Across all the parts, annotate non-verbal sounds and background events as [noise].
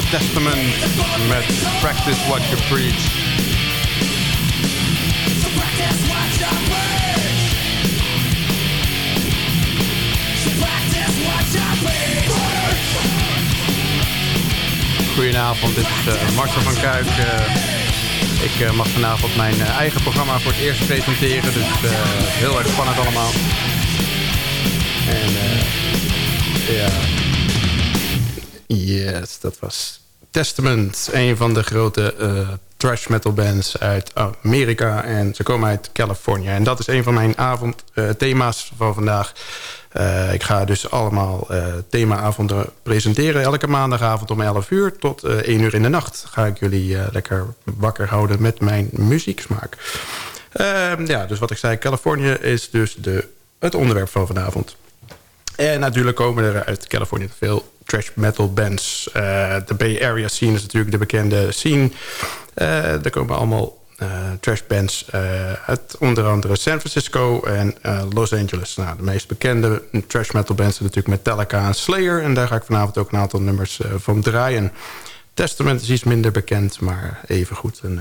uh, Testament met Practice What You Preach. Goedenavond, dit is uh, Marcel van Kuik. Uh, ik uh, mag vanavond mijn eigen programma voor het eerst presenteren. Dus heel erg spannend allemaal. En ja... Yes, dat was Testament. Een van de grote uh, thrash metal bands uit Amerika. En ze komen uit Californië. En dat is een van mijn avondthema's uh, van vandaag. Uh, ik ga dus allemaal themaavonden presenteren. Elke maandagavond om 11 uur tot 1 uur in de nacht. Ga ik jullie lekker wakker houden met mijn muzieksmaak. Ehm, ja, dus wat ik zei, Californië is dus de, het onderwerp van vanavond. En natuurlijk komen er uit Californië veel trash metal bands. Uh, de Bay Area scene is natuurlijk de bekende scene. Uh, er komen allemaal uh, trash bands uit onder andere San Francisco en Los Angeles. Nou, de meest bekende trash metal bands zijn natuurlijk Metallica en Slayer. En daar ga ik vanavond ook een aantal nummers van draaien. Testament is iets minder bekend, maar evengoed een,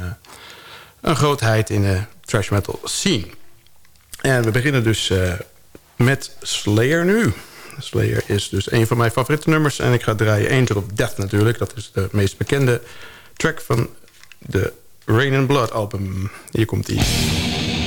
een grootheid in de trash metal scene. En we beginnen dus met Slayer nu. Slayer is dus een van mijn favoriete nummers. En ik ga draaien Angel of Death natuurlijk. Dat is de meest bekende track van de Rain and Blood album. Hier komt die.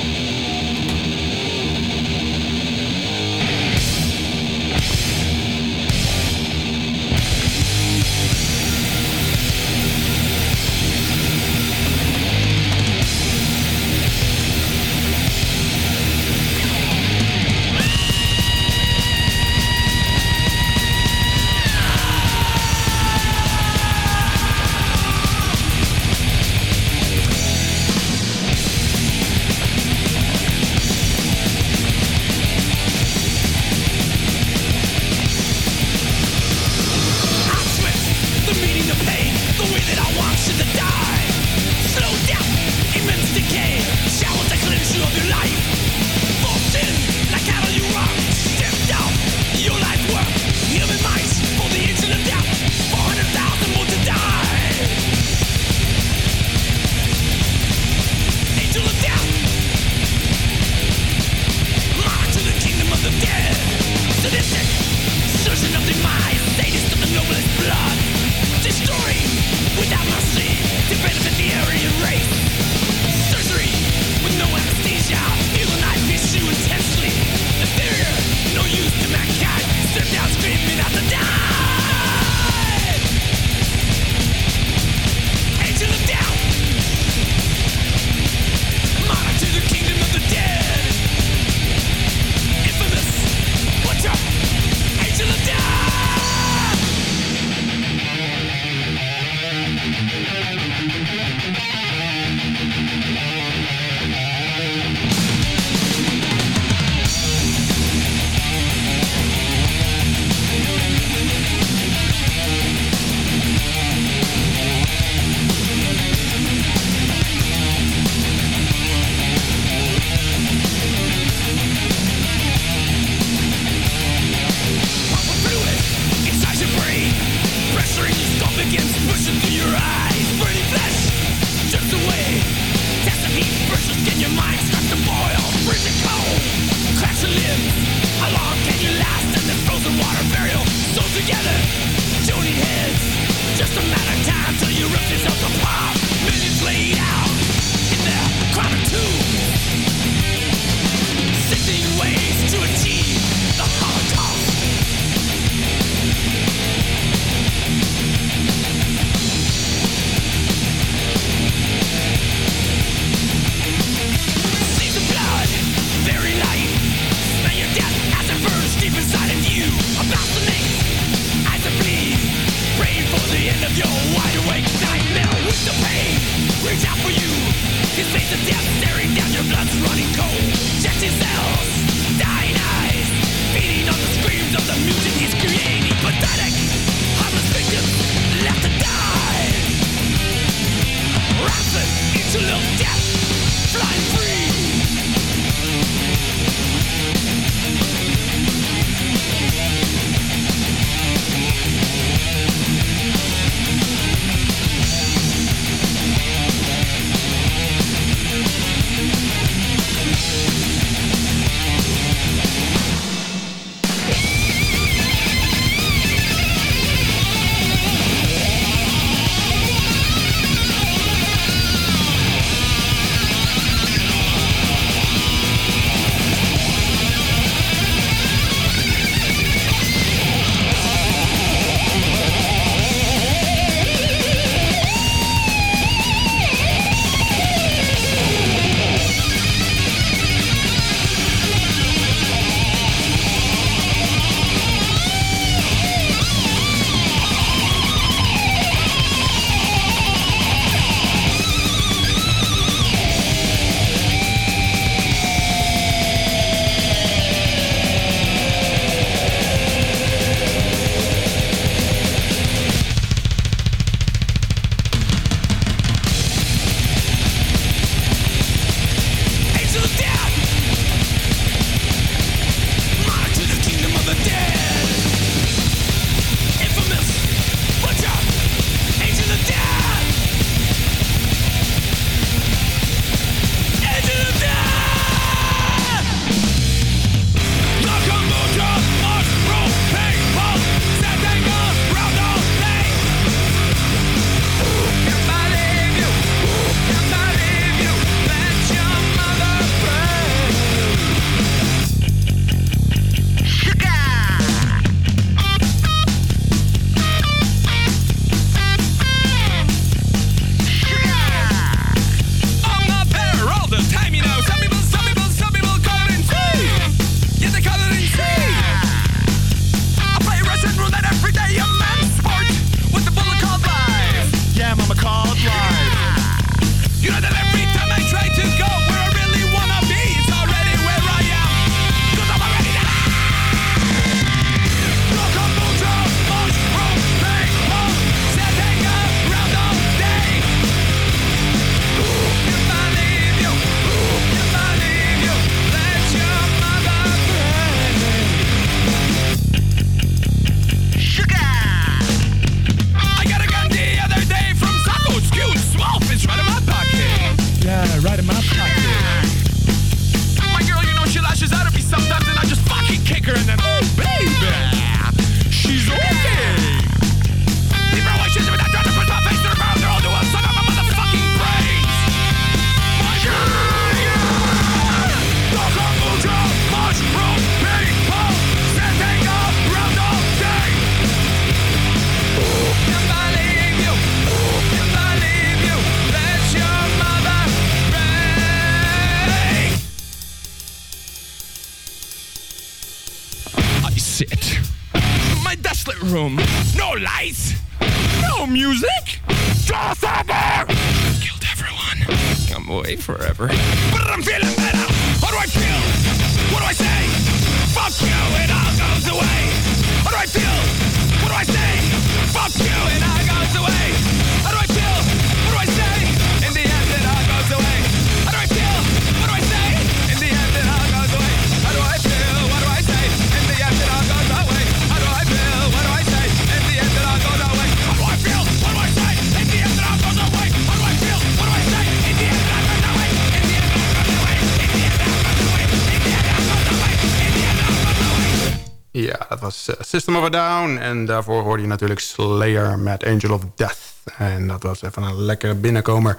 System of a Down. En daarvoor hoorde je natuurlijk Slayer met Angel of Death. En dat was even een lekkere binnenkomer.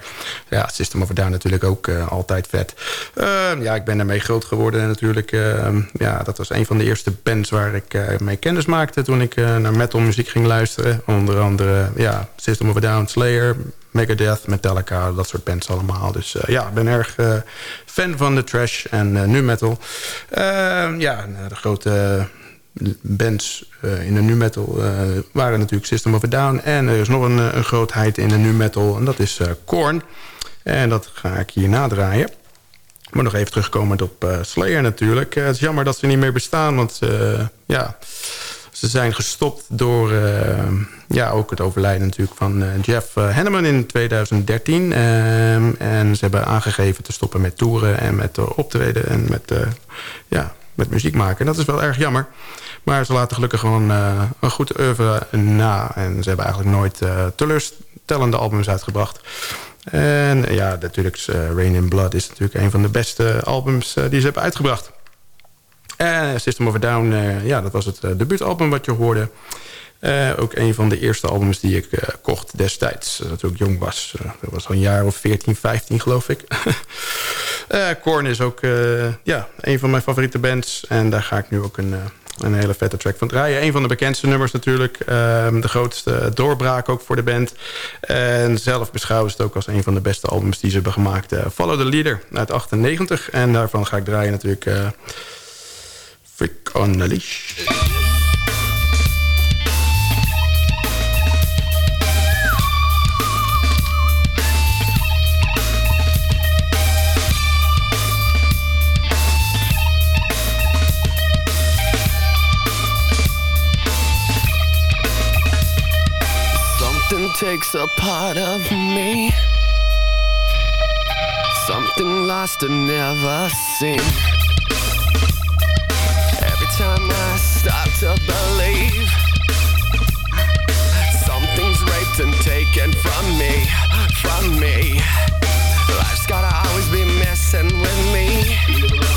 Ja, System of a Down natuurlijk ook eh, altijd vet. Ehm, ja, ik ben ermee groot geworden natuurlijk. Ehm, ja, dat was een van de eerste bands waar ik eh, mee kennis maakte... toen ik eh, naar metal muziek ging luisteren. Onder andere ja, System of a Down, Slayer, Megadeth, Metallica, dat soort bands allemaal. Dus ja, ik ben erg fan van de trash en nu metal. Ehm, ja, de grote bands uh, in de nu metal uh, waren natuurlijk System of a Down. En er is nog een, een grootheid in de nu metal en dat is Korn. En dat ga ik hier nadraaien. Moet nog even terugkomen op Slayer natuurlijk. het is jammer dat ze niet meer bestaan, want ja, ze zijn gestopt door ja, ook het overlijden natuurlijk van Jeff Hanneman in 2013. en ze hebben aangegeven te stoppen met toeren en met optreden en met, ja, met muziek maken. En dat is wel erg jammer. Maar ze laten gelukkig gewoon uh, een goed oeuvre na. En ze hebben eigenlijk nooit uh, teleurstellende albums uitgebracht. En ja, natuurlijk uh, Rain in Blood is natuurlijk een van de beste albums die ze hebben uitgebracht. En System of a Down, ja, dat was het debuutalbum wat je hoorde. ook een van de eerste albums die ik kocht destijds, toen ik jong was. dat was al een jaar of 14, 15 geloof ik. [laughs] Korn is ook ja, een van mijn favoriete bands. En daar ga ik nu ook een een hele vette track van draaien. Een van de bekendste nummers natuurlijk. Um, de grootste doorbraak ook voor de band. En zelf beschouwen ze het ook als een van de beste albums die ze hebben gemaakt. Uh, Follow the Leader uit 98. En daarvan ga ik draaien natuurlijk... Uh, Freak on the Leash. Takes a part of me. Something lost and never seen. Every time I start to believe, something's raped and taken from me, from me. Life's gotta always be messing with me.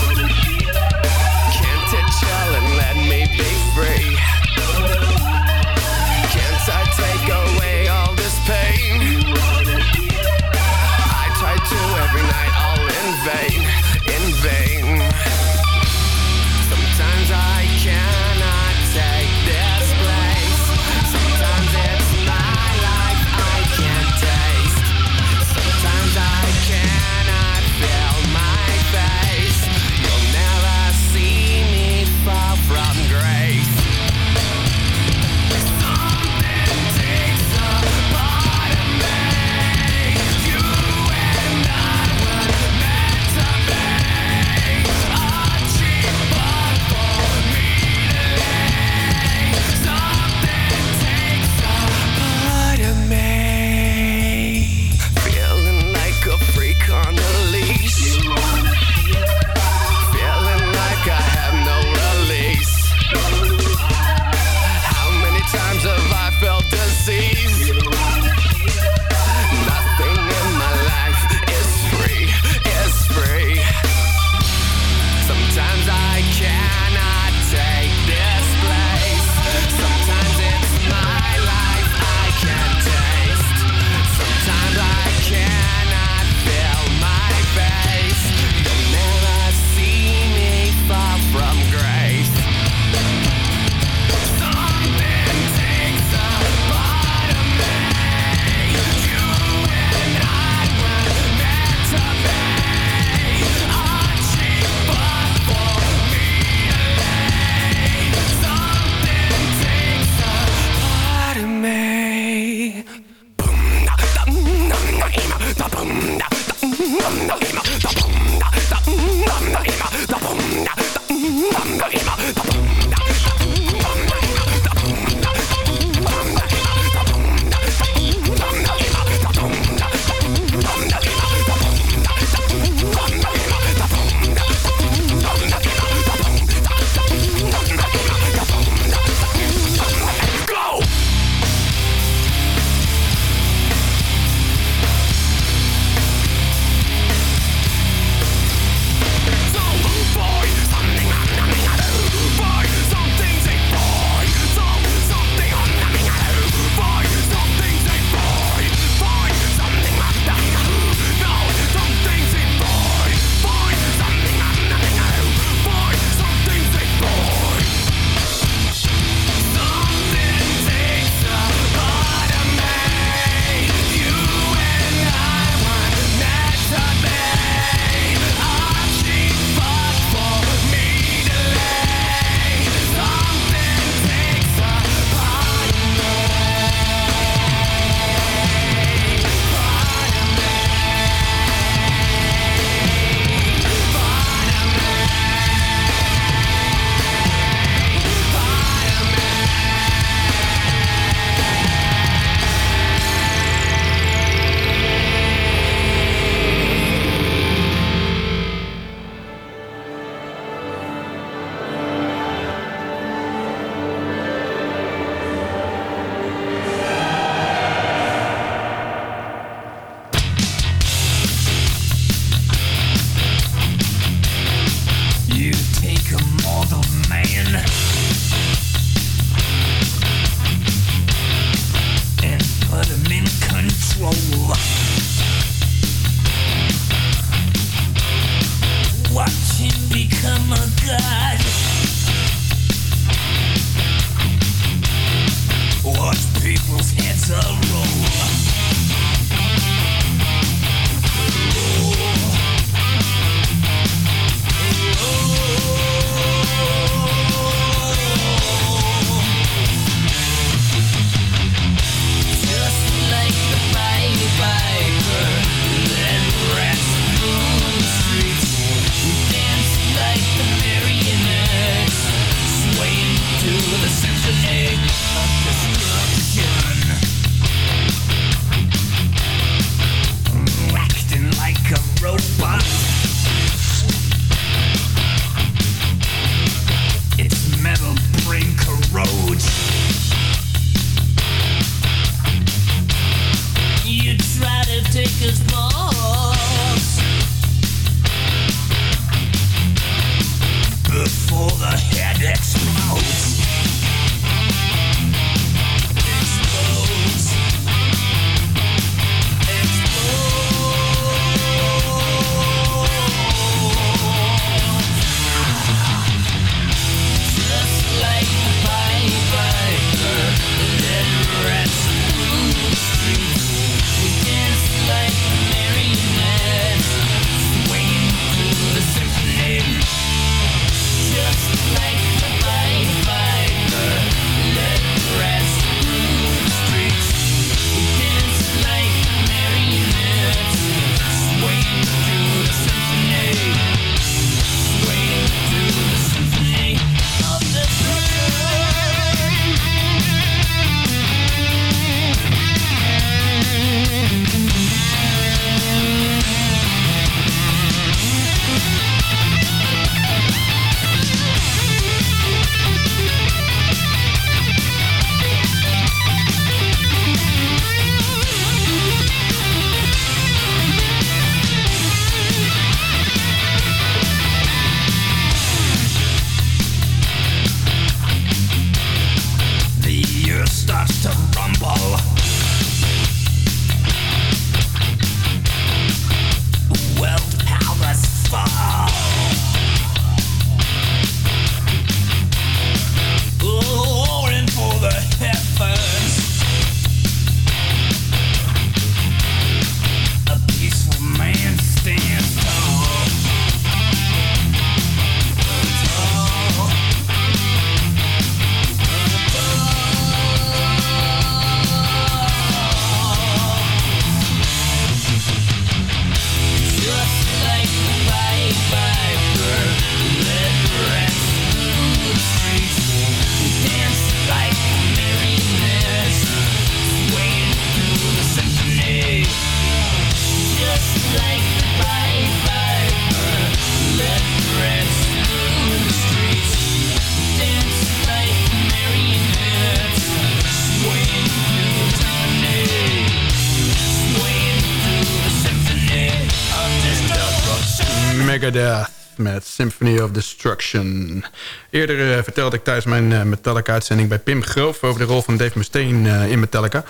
Megadeth met Symphony of Destruction. Eerder uh, vertelde ik tijdens mijn uh, Metallica-uitzending bij Pim Groof... over de rol van Dave Mustaine uh, in Metallica.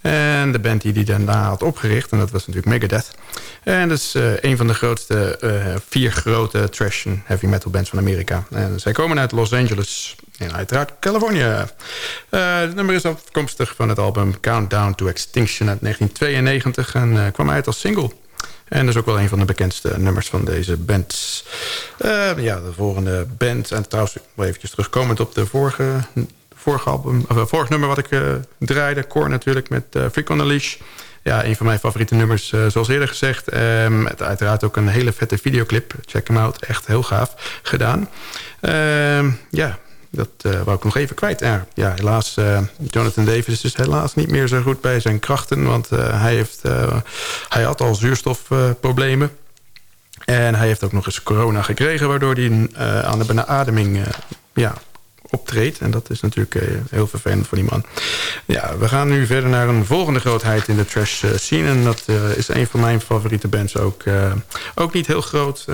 En de band die hij daarna had opgericht, en dat was natuurlijk Megadeth. En dat is een van de grootste, vier grote trash en heavy metal bands van Amerika. En zij komen uit Los Angeles en uiteraard Californië. het nummer is afkomstig van het album Countdown to Extinction uit 1992... en kwam uit als single... En dat is ook wel een van de bekendste nummers van deze band. Uh, ja, de volgende band. En trouwens, wel eventjes terugkomend op de vorige, vorige, of, uh, vorige nummer wat ik uh, draaide. Core natuurlijk met uh, Freak on the Leash. Ja, een van mijn favoriete nummers, zoals eerder gezegd. Um, met uiteraard ook een hele vette videoclip. Check hem out, echt heel gaaf gedaan. Ehm, ja, dat uh, wou ik nog even kwijt. Ja, ja helaas, uh, Jonathan Davis is dus helaas niet meer zo goed bij zijn krachten. Want uh, hij, heeft, hij had al zuurstofproblemen. en hij heeft ook nog eens corona gekregen... waardoor hij aan de benademing ja, optreedt. En dat is natuurlijk heel vervelend voor die man. Ja, we gaan nu verder naar een volgende grootheid in de trash scene. En dat is een van mijn favoriete bands ook. ook niet heel groot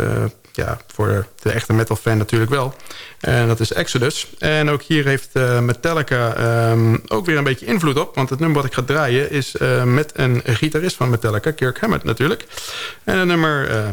ja, voor de echte metal fan natuurlijk wel. En dat is Exodus. En ook hier heeft uh, Metallica um, ook weer een beetje invloed op. Want het nummer wat ik ga draaien is uh, met een gitarist van Metallica, Kirk Hammett natuurlijk. En het nummer uh,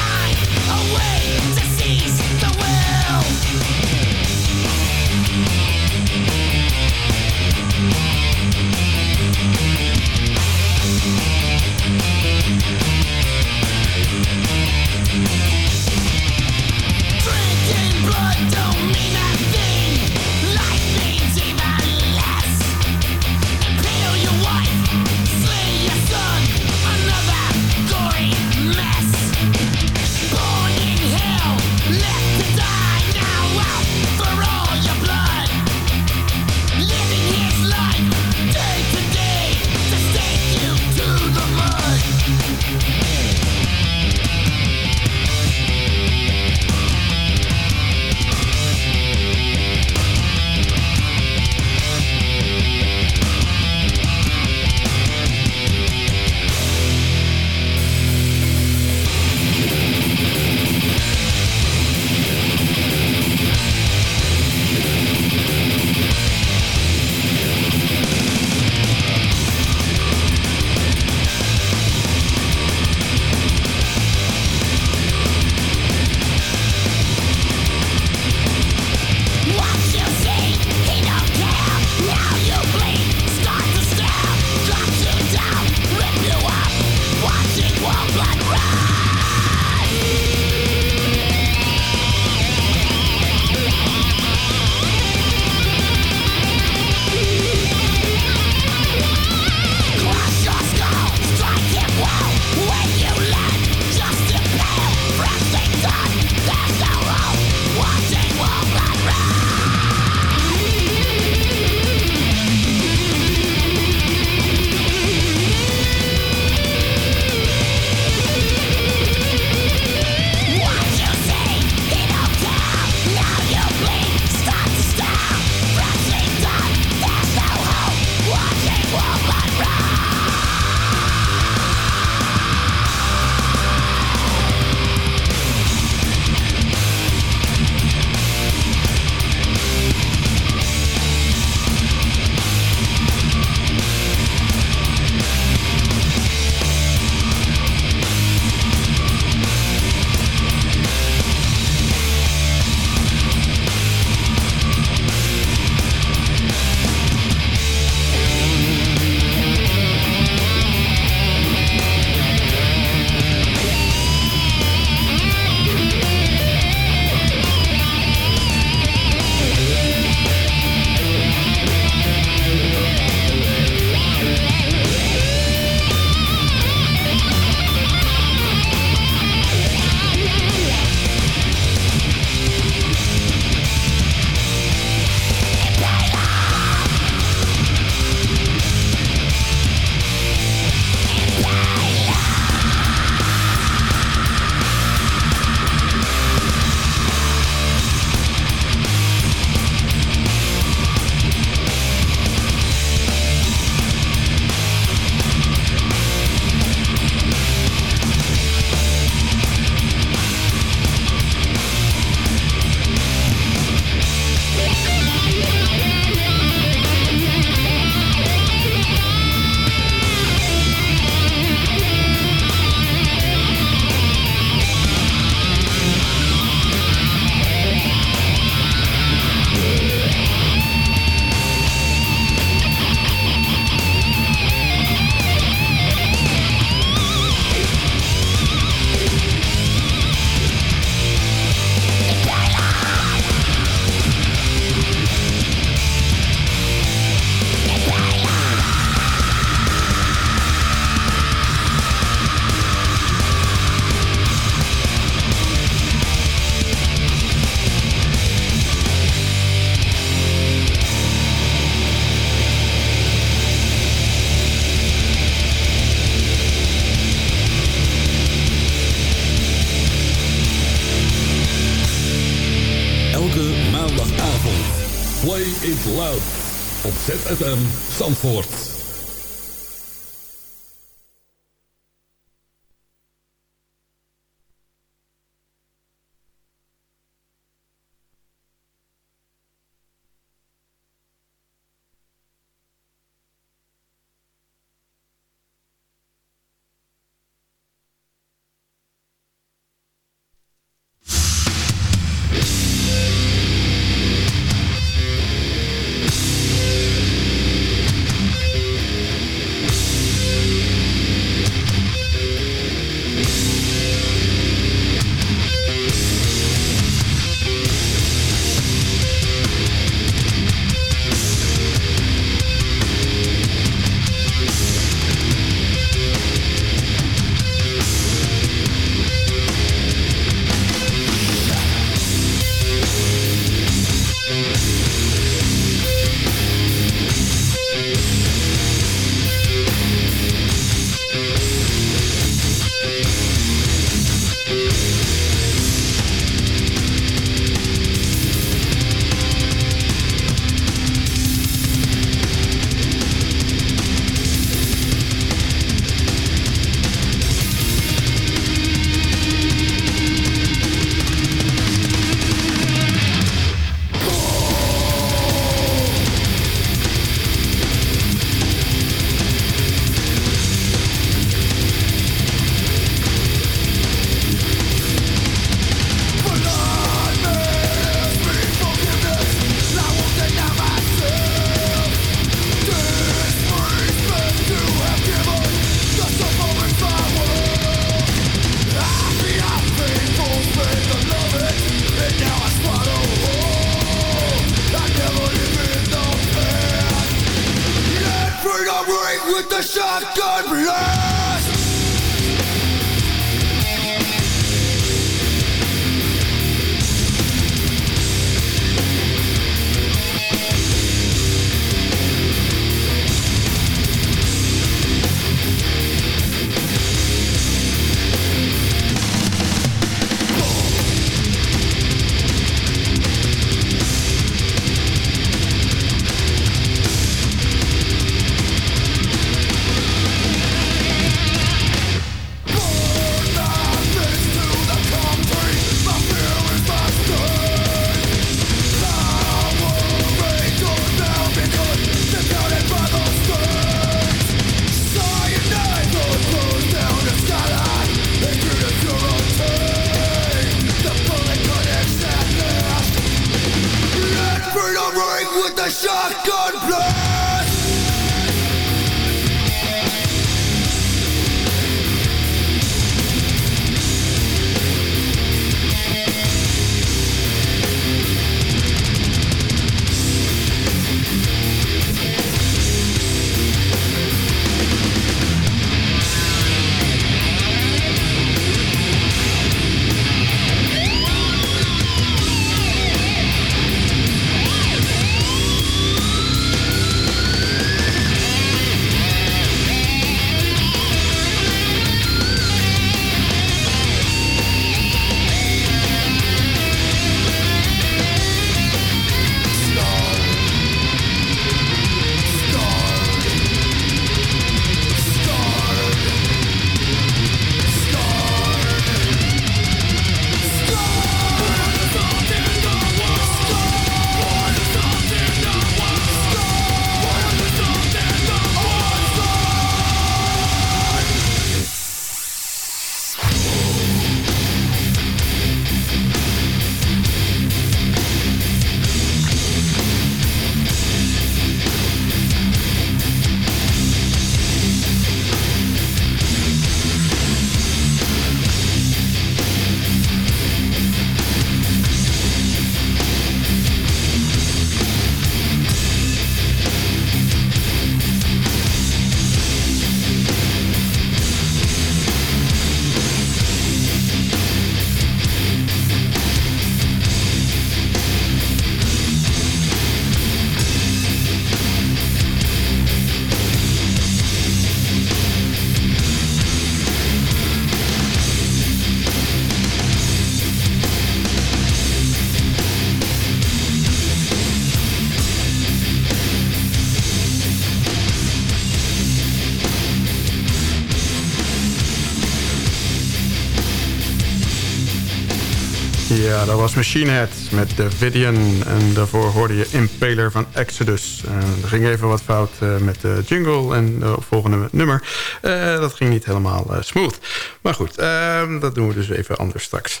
Ja, dat was Machine Head met The Vidian. En daarvoor hoorde je Impaler van Exodus. Uh, er ging even wat fout uh, met de jingle en de volgende nummer. Uh, dat ging niet helemaal smooth. Maar goed, ehm, dat doen we dus even anders straks.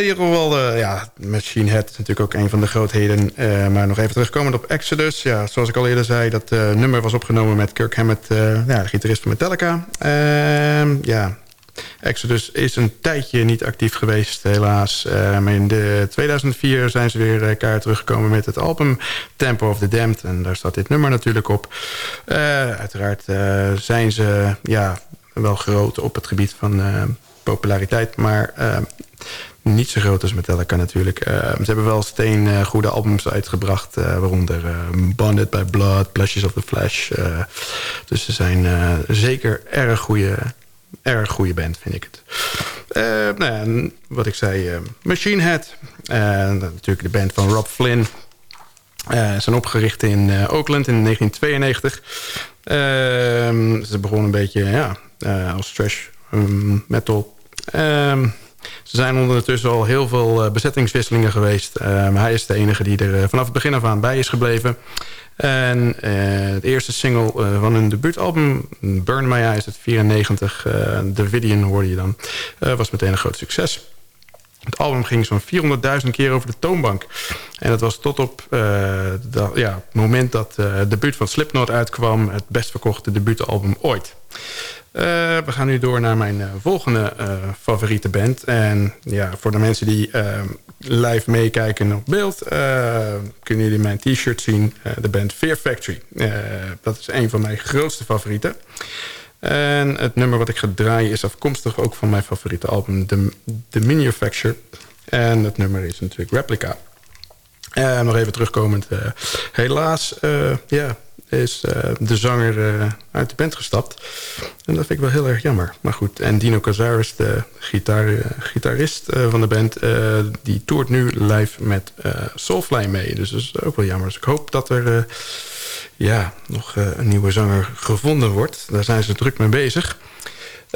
ieder geval, ja, Machine Head is natuurlijk ook een van de grootheden. maar nog even terugkomend op Exodus. Ja, zoals ik al eerder zei, dat nummer was opgenomen met Kirk Hammett, ja, de gitarist van Metallica. Ehm, ja, Exodus is een tijdje niet actief geweest, helaas. Maar in de 2004 zijn ze weer elkaar teruggekomen met het album Tempo of the Damned. En daar staat dit nummer natuurlijk op. Uh, uiteraard uh, zijn ze ja, wel groot op het gebied van populariteit. Maar niet zo groot als Metallica natuurlijk. ze hebben wel steen goede albums uitgebracht. waaronder Bonded by Blood, Plashes of the Flash. dus ze zijn zeker erg goede erg goede band, vind ik het. Uh, nou wat ik zei, uh, Machine Head. Uh, natuurlijk de band van Rob Flynn. Ze zijn opgericht in Oakland in 1992. Ehm, ze begonnen een beetje ja, als trash um, metal. Ehm, ze zijn ondertussen al heel veel bezettingswisselingen geweest. hij is de enige die er vanaf het begin af aan bij is gebleven. En uh, het eerste single uh, van hun debuutalbum, Burn My Eyes uit 94, uh, The Vidian hoorde je dan, was meteen een groot succes. Het album ging zo'n 400.000 keer over de toonbank. En dat was tot op ja, het moment dat het debuut van Slipknot uitkwam... het best verkochte debuutalbum ooit. Uh, we gaan nu door naar mijn uh, volgende uh, favoriete band. En ja, voor de mensen die live meekijken op beeld... kunnen jullie mijn t-shirt zien. de band Fear Factory. dat is een van mijn grootste favorieten. En het nummer wat ik ga draaien is afkomstig ook van mijn favoriete album... The, The Manufacture. En het nummer is natuurlijk Replica. nog even terugkomend. helaas, ja is uh, de zanger uh, uit de band gestapt. En dat vind ik wel heel erg jammer. Maar goed, en Dino Cazares, de gitaar, uh, gitarist van de band... die toert nu live met Soulfly mee. Dus dat is ook wel jammer. Dus ik hoop dat er ja, nog een nieuwe zanger gevonden wordt. Daar zijn ze druk mee bezig.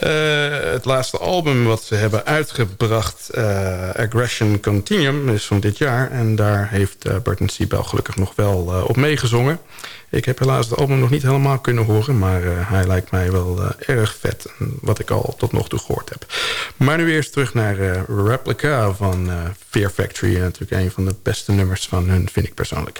Uh, het laatste album wat ze hebben uitgebracht, uh, Aggression Continuum, is van dit jaar. En daar heeft uh, Burton Siebel gelukkig nog wel op meegezongen. Ik heb helaas het album nog niet helemaal kunnen horen... maar hij lijkt mij wel erg vet, wat ik al tot nog toe gehoord heb. Maar nu eerst terug naar uh, Replica van Fear Factory. natuurlijk een van de beste nummers van hun, vind ik persoonlijk.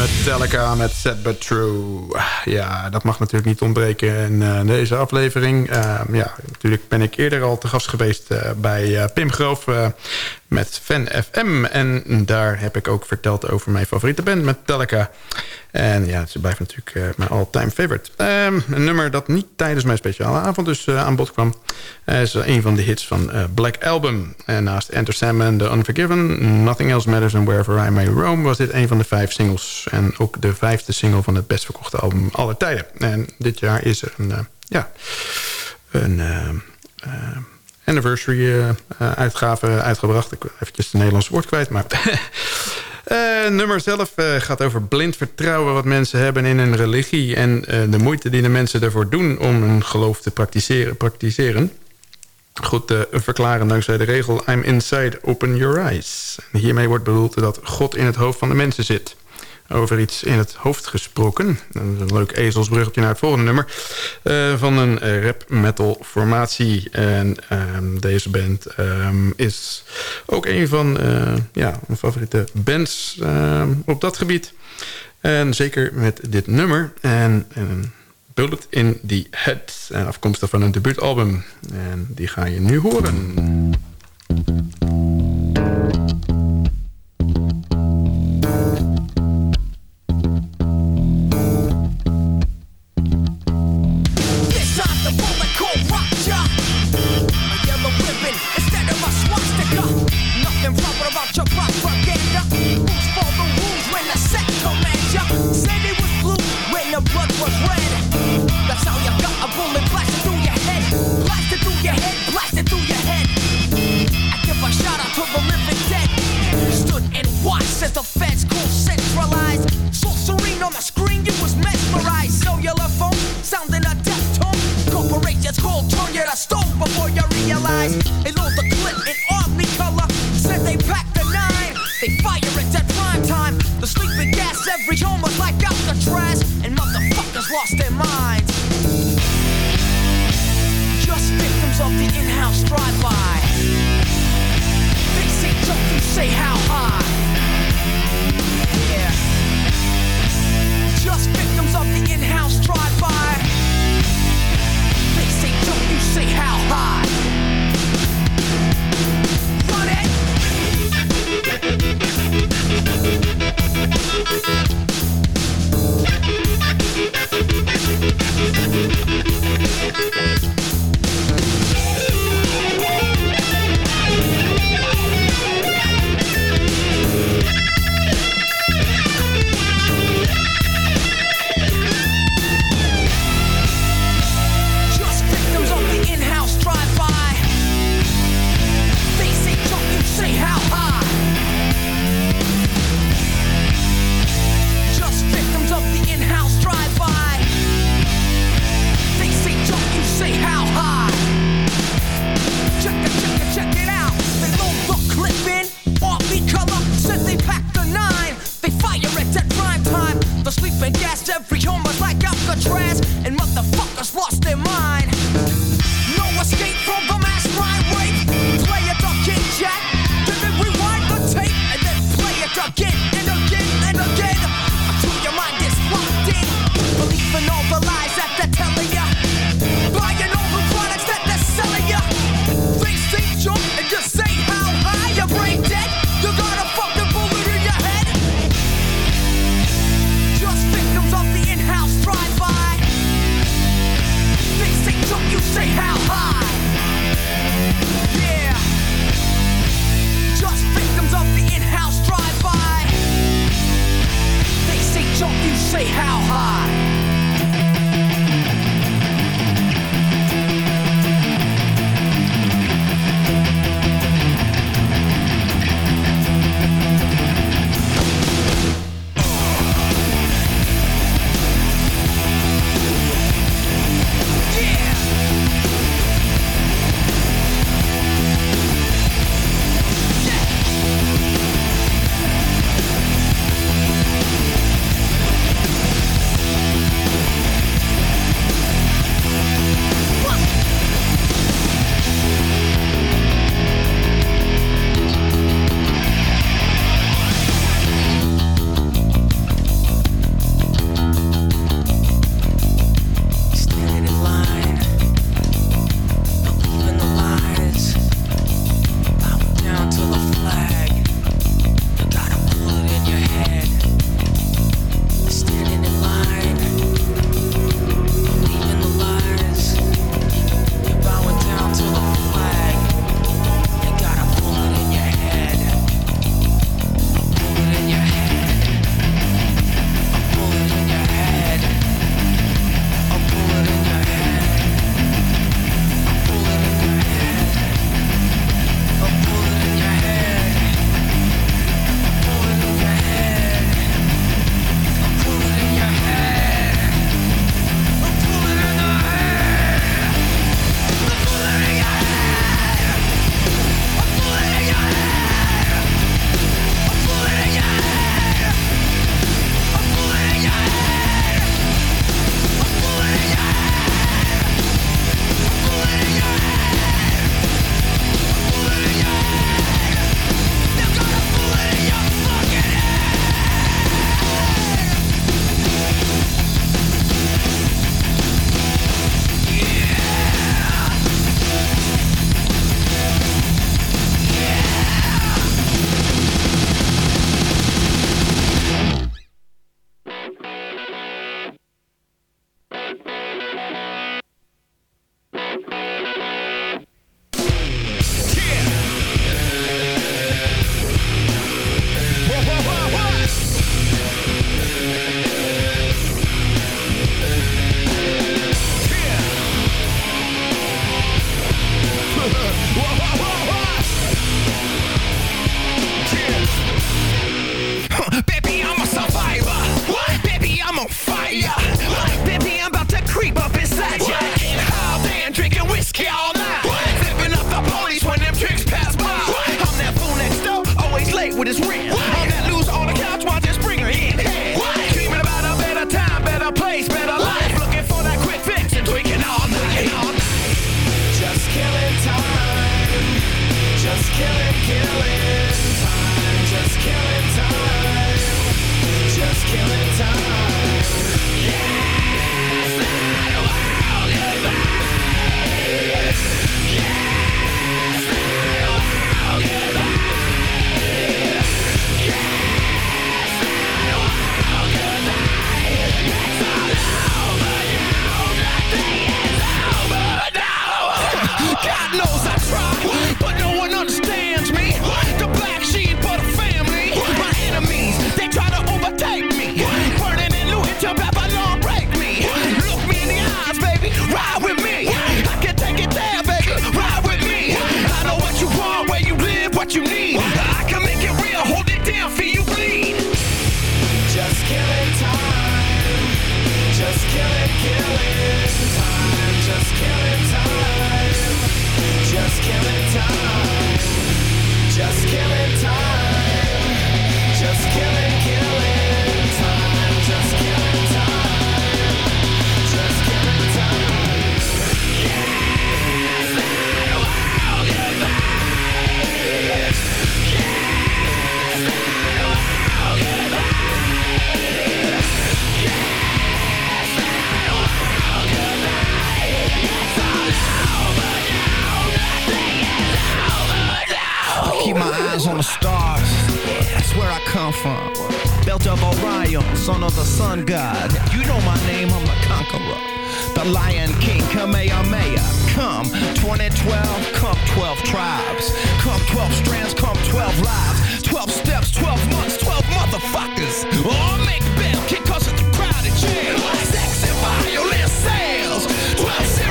Metallica met Set But True. Ja, dat mag natuurlijk niet ontbreken in eh, deze aflevering. Eh, ja, natuurlijk ben ik eerder al te gast geweest eh, bij eh, Pim Groof met Fan FM. En daar heb ik ook verteld over mijn favoriete band, Metallica. En ja, ze blijft natuurlijk eh, mijn all-time favorite. Ehm, een nummer dat niet tijdens mijn speciale avond dus eh, aan bod kwam. Eh, is een van de hits van Black Album. En naast Enter Sandman, The Unforgiven, Nothing Else Matters and Wherever I May Roam... was dit een van de vijf singles. En ook de vijfde single van het best verkochte album aller tijden. En dit jaar is er een, ja, een anniversary uitgave uitgebracht. Ik ben eventjes het Nederlandse woord kwijt, maar... [laughs] Eh, nummer zelf eh, gaat over blind vertrouwen wat mensen hebben in een religie... en eh, de moeite die de mensen ervoor doen om hun geloof te praktiseren. Goed te verklaren dankzij de regel... I'm inside, open your eyes. Hiermee wordt bedoeld dat God in het hoofd van de mensen zit. Over iets in het hoofd gesproken. Een leuk ezelsbruggetje naar het volgende nummer. eh, van een eh, rap metal formatie. En ehm, deze band ehm, is ook een van eh, ja, mijn favoriete bands ehm, op dat gebied. En zeker met dit nummer. En, en Bullet in the Head. En afkomstig van een debuutalbum. En die ga je nu horen.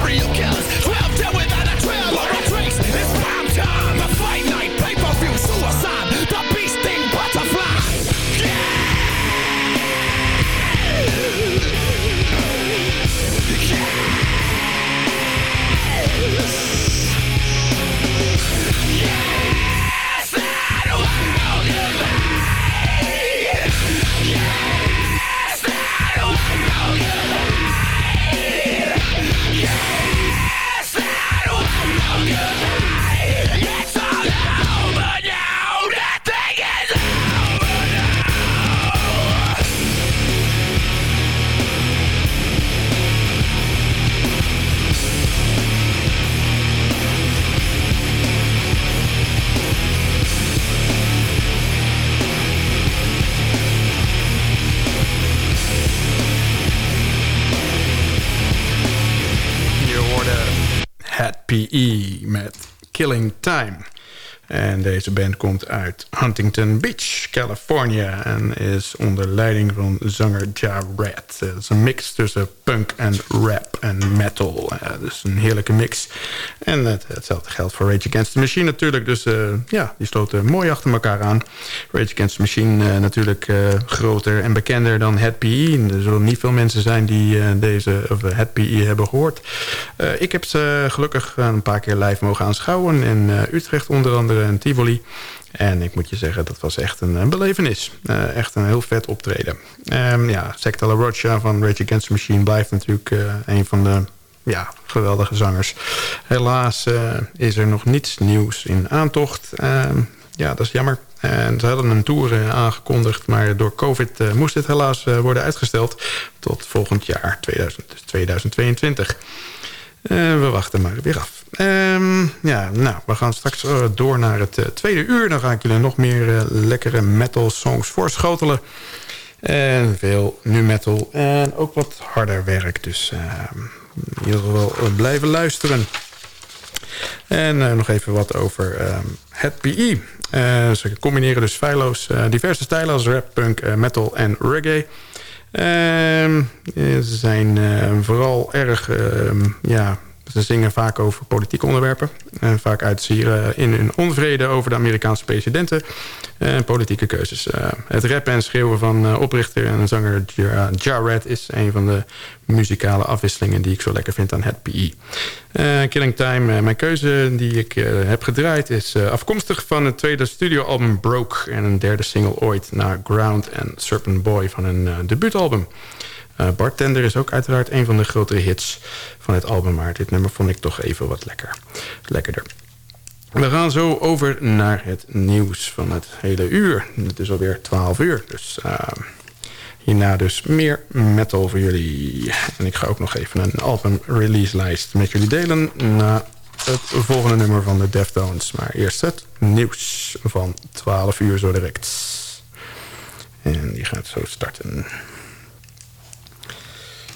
12 deze band komt uit Huntington Beach, California... en is onder leiding van zanger Ja. Het is een mix tussen punk en rap en metal. Uh, dus een heerlijke mix. En het, hetzelfde geldt voor Rage Against the Machine natuurlijk. Dus uh, ja, die sloten mooi achter elkaar aan. Rage Against the Machine natuurlijk groter en bekender dan Het. Er zullen niet veel mensen zijn die deze of Het hebben gehoord. ik heb ze gelukkig een paar keer live mogen aanschouwen. In Utrecht onder andere en Tivoli. En ik moet je zeggen, dat was echt een, een belevenis. Uh, echt een heel vet optreden. Um, ja, Secta La Rocha van Rage Against the Machine blijft natuurlijk uh, een van de ja, geweldige zangers. Helaas uh, is er nog niets nieuws in aantocht. ja, dat is jammer. En ze hadden een tour aangekondigd, maar door COVID moest het helaas worden uitgesteld tot volgend jaar, 2000, 2022. Uh, we wachten maar weer af. Um, ja, nou, we gaan straks uh, door naar het uh, tweede uur. Dan ga ik jullie nog meer lekkere metal songs voorschotelen. En veel nu metal. En ook wat harder werk. Dus ehm, in ieder geval blijven luisteren. En nog even wat over um, het PE. ze combineren dus feilloos diverse stijlen als rap, punk, metal en reggae. Uh, ze zijn uh, vooral erg, uh, ja, ze zingen vaak over politieke onderwerpen. En vaak uit in hun onvrede over de Amerikaanse presidenten en politieke keuzes. het rappen en schreeuwen van oprichter en zanger Jared is een van de muzikale afwisselingen die ik zo lekker vind aan het PE. Killing Time, mijn keuze die ik heb gedraaid... is afkomstig van het tweede studioalbum Broke... en een derde single ooit naar Ground en Serpent Boy van hun debuutalbum. Uh, Bartender is ook uiteraard een van de grotere hits van het album. Maar dit nummer vond ik toch even wat lekker, lekkerder. We gaan zo over naar het nieuws van het hele uur. Het is alweer 12 uur, dus uh, hierna dus meer metal voor jullie. En ik ga ook nog even een album release lijst met jullie delen... na het volgende nummer van de Deftones. Maar eerst het nieuws van 12 uur zo direct. En die gaat zo starten.